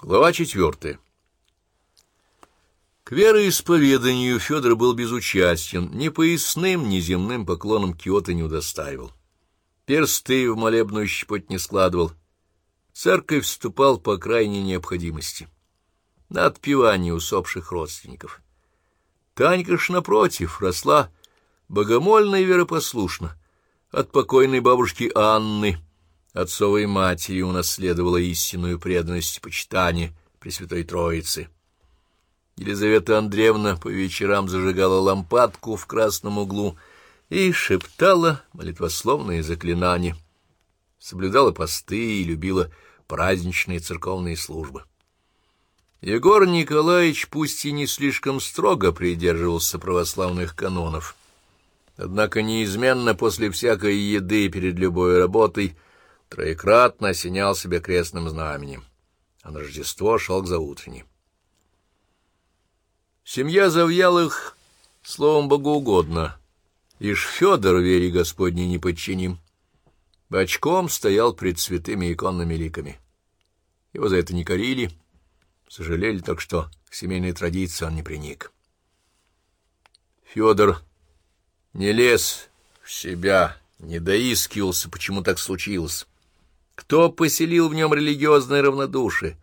Глава четвертая. К вероисповеданию Федор был безучастен, ни поясным, ни земным поклоном Киота не удостаивал. Персты в молебную щепоть не складывал. Церковь вступал по крайней необходимости. На отпевание усопших родственников. Танька ж, напротив, росла богомольно и веропослушно. От покойной бабушки Анны — отцовой матери унаследовала истинную преданность и почитание Пресвятой Троицы. Елизавета Андреевна по вечерам зажигала лампадку в красном углу и шептала молитвословные заклинания, соблюдала посты и любила праздничные церковные службы. Егор Николаевич пусть и не слишком строго придерживался православных канонов, однако неизменно после всякой еды перед любой работой — троекратно осенял себя крестным знаменем, а на Рождество шел к заутренней. Семья Завьялых, словом богоугодно, лишь Федор вере Господней не подчиним. Бочком стоял пред святыми иконными ликами. Его за это не корили, сожалели так, что к семейной традиции он не приник. Федор не лез в себя, не доискивался, почему так случилось. Кто поселил в нем религиозное равнодушие?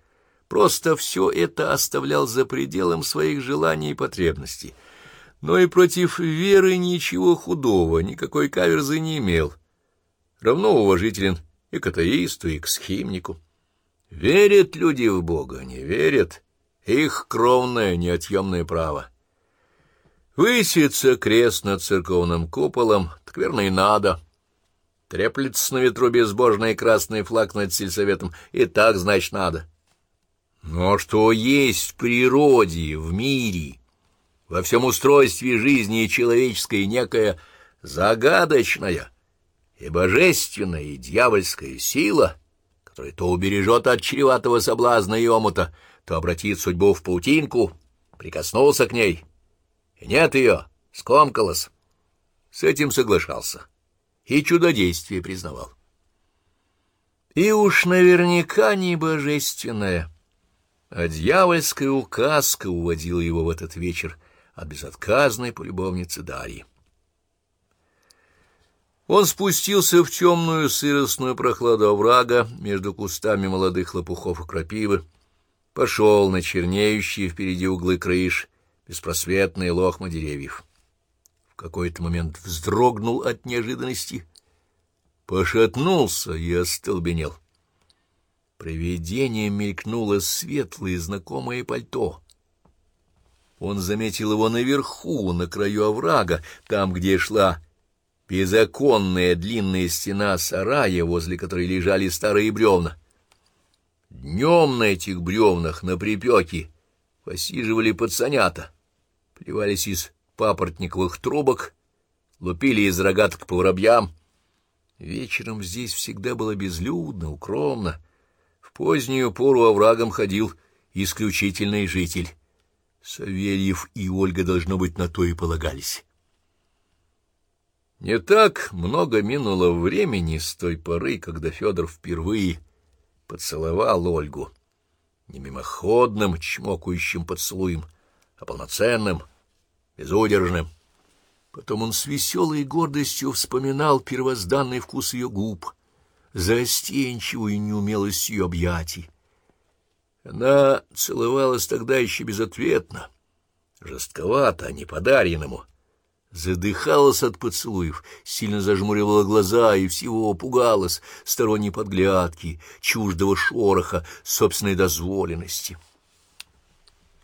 Просто все это оставлял за пределом своих желаний и потребностей. Но и против веры ничего худого, никакой каверзы не имел. Равно уважителен и к атеисту, и к схимнику. Верят люди в Бога, не верят. Их кровное, неотъемное право. Высится крест над церковным куполом, так верно и надо — Треплется на ветру безбожный красный флаг над сельсоветом, и так, значит, надо. Но что есть в природе, в мире, во всем устройстве жизни человеческой некая загадочная и божественная и дьявольская сила, которая то убережет от чреватого соблазна и омута, то обратит судьбу в паутинку, прикоснулся к ней, и нет ее, скомкалась. С этим соглашался и чудодействие признавал. И уж наверняка не божественная, а дьявольская указка уводила его в этот вечер от безотказной полюбовницы Дарьи. Он спустился в темную сыростную прохладу оврага между кустами молодых лопухов и крапивы, пошел на чернеющие впереди углы крыш, беспросветные лохма деревьев в какой-то момент вздрогнул от неожиданности, пошатнулся и остолбенел. Привидение мелькнуло светлое знакомое пальто. Он заметил его наверху, на краю оврага, там, где шла безоконная длинная стена сарая, возле которой лежали старые бревна. Днем на этих бревнах, на припеке, посиживали пацанята, плевались из папоротниковых трубок, лупили из рогаток по воробьям. Вечером здесь всегда было безлюдно, укромно. В позднюю пору оврагом ходил исключительный житель. Савельев и Ольга, должно быть, на то и полагались. Не так много минуло времени с той поры, когда Федор впервые поцеловал Ольгу. Не мимоходным, чмокающим поцелуем, а полноценным — безудержным. Потом он с веселой гордостью вспоминал первозданный вкус ее губ, застенчивую неумелость ее объятий. Она целовалась тогда еще безответно, жестковато, а не подаренному. Задыхалась от поцелуев, сильно зажмуривала глаза и всего пугалась сторонней подглядки, чуждого шороха, собственной дозволенности.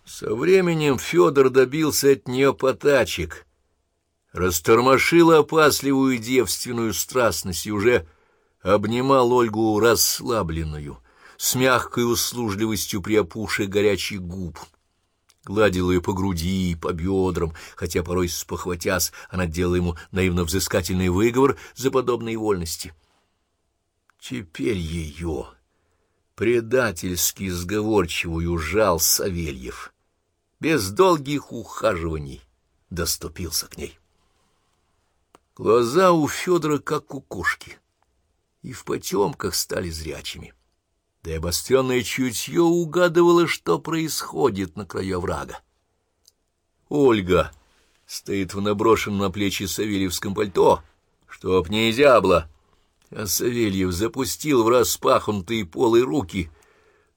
Со временем Федор добился от нее потачек, растормошил опасливую девственную страстность и уже обнимал Ольгу расслабленную, с мягкой услужливостью приопуши горячих губ. Гладил ее по груди, по бедрам, хотя порой спохватясь, она делала ему наивно-взыскательный выговор за подобные вольности. Теперь ее, предательски сговорчивую, жал Савельев — без долгих ухаживаний доступился к ней. Глаза у Федора как у кошки, и в потемках стали зрячими. да и обостренное чутье угадывало, что происходит на краю врага. Ольга стоит в наброшенном на плечи Савельевском пальто, чтоб не зябла, а Савельев запустил в распахнутые полы руки,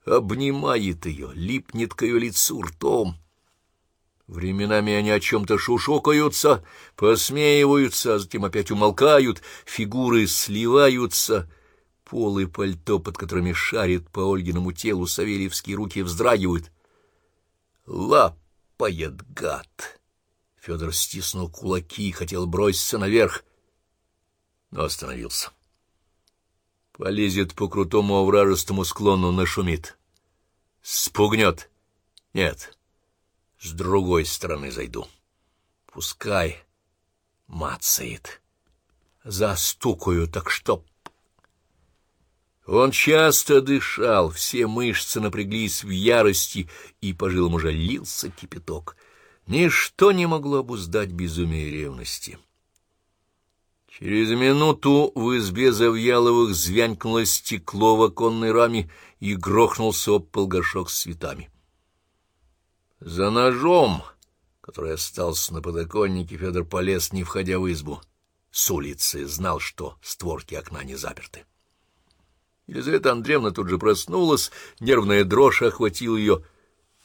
обнимает ее, липнет к ее лицу ртом. Временами они о чем-то шушукаются, посмеиваются, а затем опять умолкают, фигуры сливаются — Полы пальто, под которыми шарит по Ольгиному телу, Савельевские руки вздрагивают. Лапает гад! Федор стиснул кулаки и хотел броситься наверх, но остановился. Полезет по крутому овражистому склону, нашумит. Спугнет. Нет, с другой стороны зайду. Пускай мацает. Застукаю, так что он часто дышал, все мышцы напряглись в ярости, и по жилам уже лился кипяток. Ничто не могло обуздать безумие ревности. Через минуту в избе Завьяловых звянькнуло стекло в оконной раме и грохнулся об пол горшок с цветами. За ножом, который остался на подоконнике, Федор полез, не входя в избу. С улицы знал, что створки окна не заперты. Елизавета Андреевна тут же проснулась, нервная дрожь охватила ее.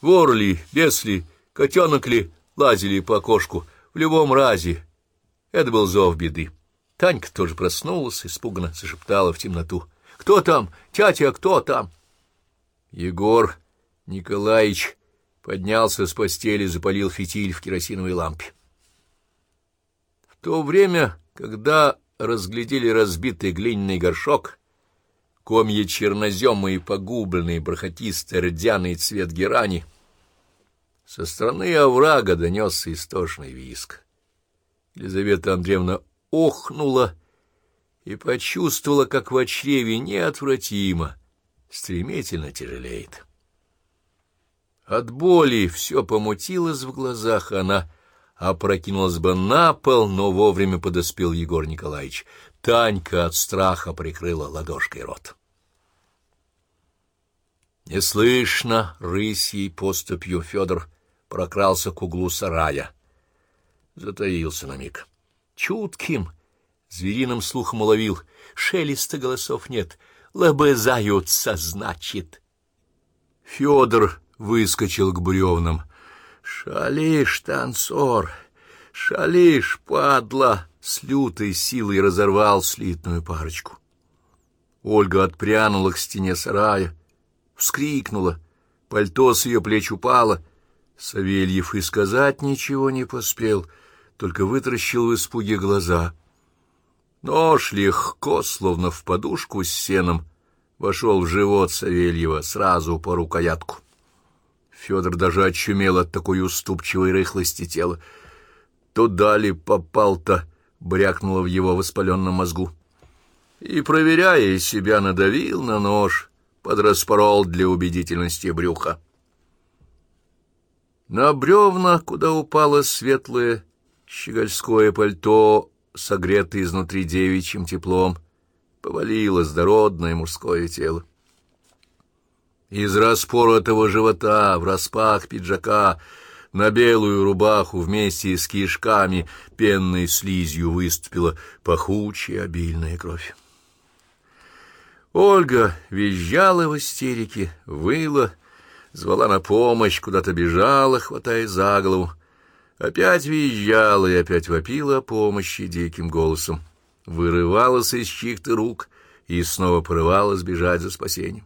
Вор ли, бес ли, котенок ли, лазили по окошку, в любом разе. Это был зов беды. Танька тоже проснулась, испуганно зашептала в темноту. «Кто там? Тятя, кто там?» Егор Николаевич поднялся с постели, запалил фитиль в керосиновой лампе. В то время, когда разглядели разбитый глиняный горшок, комья чернозема и погубленный, бархатистый, рдяный цвет герани. Со стороны оврага донесся истошный виск. Елизавета Андреевна охнула и почувствовала, как в чреве неотвратимо, стремительно тяжелеет. От боли все помутилось в глазах, она опрокинулась бы на пол, но вовремя подоспел Егор Николаевич. Танька от страха прикрыла ладошкой рот. Неслышно рысьей поступью Федор прокрался к углу сарая. Затаился на миг. Чутким, звериным слухом уловил. Шелеста голосов нет. Лобызаются, значит. Федор выскочил к бревнам. «Шалишь, танцор! Шалишь, падла!» С лютой силой разорвал слитную парочку. Ольга отпрянула к стене сарая вскрикнула, пальто с ее плеч упало. Савельев и сказать ничего не поспел, только вытаращил в испуге глаза. Нож легко, словно в подушку с сеном, вошел в живот Савельева сразу по рукоятку. Федор даже очумел от такой уступчивой рыхлости тела. Туда ли попал-то, брякнуло в его воспаленном мозгу. И, проверяя себя, надавил на нож, подраспорол для убедительности брюха. На бревна, куда упало светлое щегольское пальто, согретое изнутри девичьим теплом, повалилось дородное мужское тело. Из распоротого живота в распах пиджака на белую рубаху вместе с кишками пенной слизью выступила пахучая обильная кровь. Ольга визжала в истерике, выла, звала на помощь, куда-то бежала, хватая за голову. Опять визжала и опять вопила о помощи диким голосом. Вырывалась из чьих-то рук и снова порывалась бежать за спасением.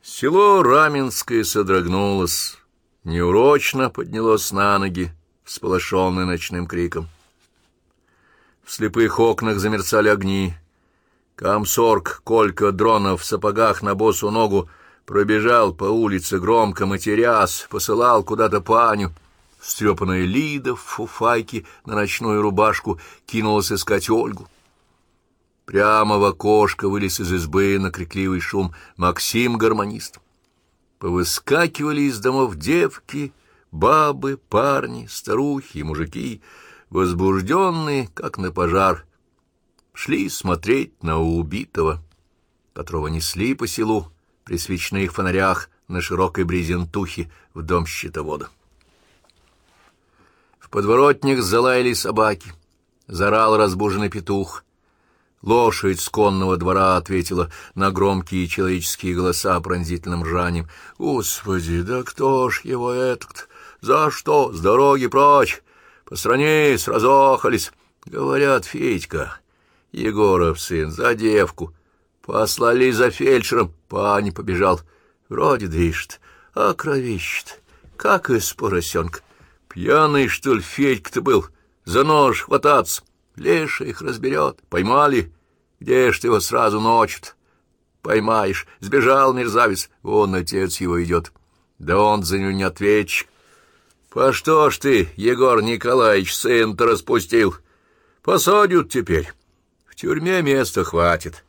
Село Раменское содрогнулось, неурочно поднялось на ноги, всполошенное ночным криком. В слепых окнах замерцали огни, Комсорг Колька Дронов в сапогах на босу ногу пробежал по улице громко матерясь, посылал куда-то паню. Стрепанная Лида в фуфайке на ночную рубашку кинулась искать Ольгу. Прямо в окошко вылез из избы на крикливый шум Максим гармонист. Повыскакивали из домов девки, бабы, парни, старухи и мужики, возбужденные, как на пожар, шли смотреть на убитого. которого несли по селу при свечных фонарях на широкой брезентухе в дом щитовода. В подворотнях залаяли собаки, зарал разбуженный петух. Лошадь с конного двора ответила на громкие человеческие голоса пронзительным ржанием. «Господи, да кто ж его этот? За что? С дороги прочь! Постранись, разохались!» Говорят, Федька, Егоров сын, за девку. Послали за фельдшером, пани побежал. Вроде дышит, а кровищет, как из поросенка. Пьяный, что ли, Федька-то был, за нож хвататься. Леша их разберет. Поймали? Где ж ты его сразу ночью Поймаешь. Сбежал мерзавец. Вон отец его идет. Да он за него не ответчик. По что ж ты, Егор Николаевич, сын-то распустил? Посадят теперь. В тюрьме места хватит.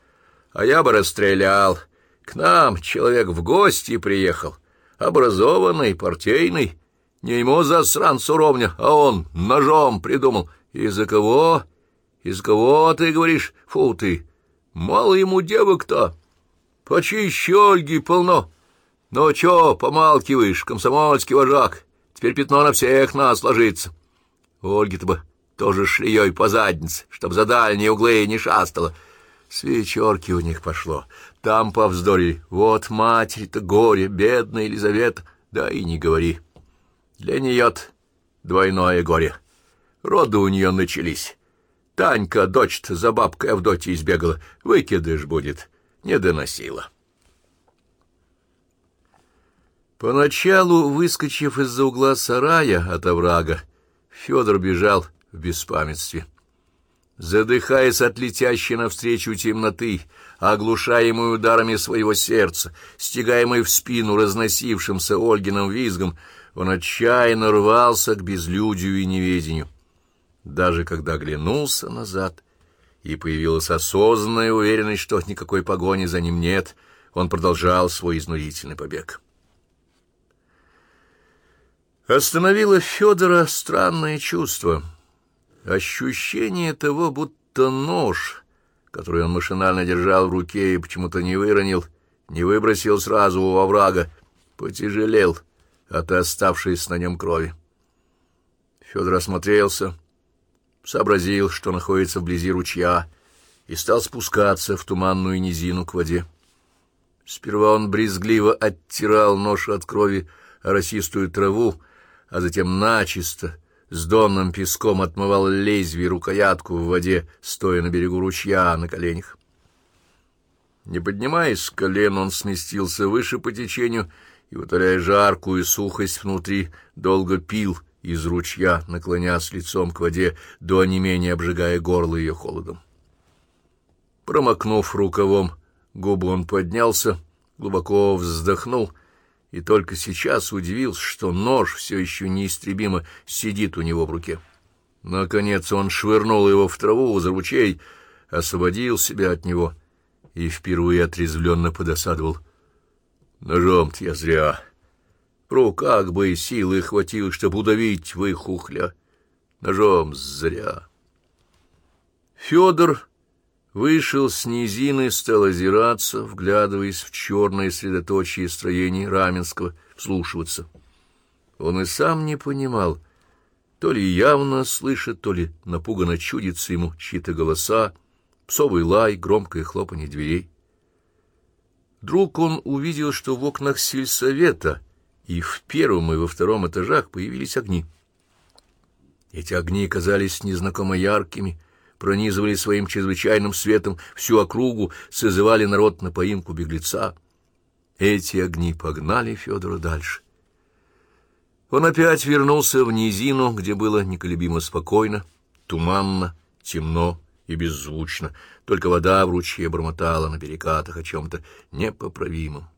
А я бы расстрелял. К нам человек в гости приехал. Образованный, партийный. Не ему засранцу ровня, а он ножом придумал. Из-за кого? Из кого ты говоришь? Фу ты! Мало ему девок-то. Почище Ольги полно. Ну чё, помалкиваешь, комсомольский вожак? Теперь пятно на всех нас ложится. Ольги-то бы тоже шлеей по заднице, чтоб за дальние углы не шастала. С у них пошло. Там повздорили. Вот матерь-то горе, бедная Елизавета. Да и не говори. Для нее двойное горе. Роды у нее начались. Танька, дочь-то за бабкой Авдотьей избегала. Выкидыш будет. Не доносила. Поначалу, выскочив из-за угла сарая от оврага, Федор бежал в беспамятстве. Задыхаясь от летящей навстречу темноты, оглушаемой ударами своего сердца, стягаемой в спину разносившимся Ольгиным визгом, он отчаянно рвался к безлюдию и неведению. Даже когда оглянулся назад, и появилась осознанная уверенность, что никакой погони за ним нет, он продолжал свой изнурительный побег. Остановило Федора странное чувство — Ощущение того, будто нож, который он машинально держал в руке и почему-то не выронил, не выбросил сразу у оврага, потяжелел от оставшейся на нем крови. Федор осмотрелся, сообразил, что находится вблизи ручья, и стал спускаться в туманную низину к воде. Сперва он брезгливо оттирал нож от крови росистую траву, а затем начисто с донным песком отмывал лезвие рукоятку в воде, стоя на берегу ручья на коленях. Не поднимаясь с колен, он сместился выше по течению и, утоляя жаркую сухость внутри, долго пил из ручья, наклонясь лицом к воде, до не менее обжигая горло ее холодом. Промокнув рукавом губы, он поднялся, глубоко вздохнул — и только сейчас удивился, что нож все еще неистребимо сидит у него в руке. Наконец он швырнул его в траву за ручей, освободил себя от него и впервые отрезвленно подосадовал. Ножом-то я зря. В руках бы силы хватило, чтобы удавить выхухля. Ножом зря. Федор вышел с низины, стал озираться, вглядываясь в черное средоточие строений Раменского, вслушиваться. Он и сам не понимал, то ли явно слышит, то ли напуганно чудится ему чьи-то голоса, псовый лай, громкое хлопанье дверей. Вдруг он увидел, что в окнах сельсовета и в первом и во втором этажах появились огни. Эти огни казались незнакомо яркими, пронизывали своим чрезвычайным светом всю округу, созывали народ на поимку беглеца. Эти огни погнали Федора дальше. Он опять вернулся в низину, где было неколебимо спокойно, туманно, темно и беззвучно, только вода в ручье бормотала на перекатах о чем-то непоправимом.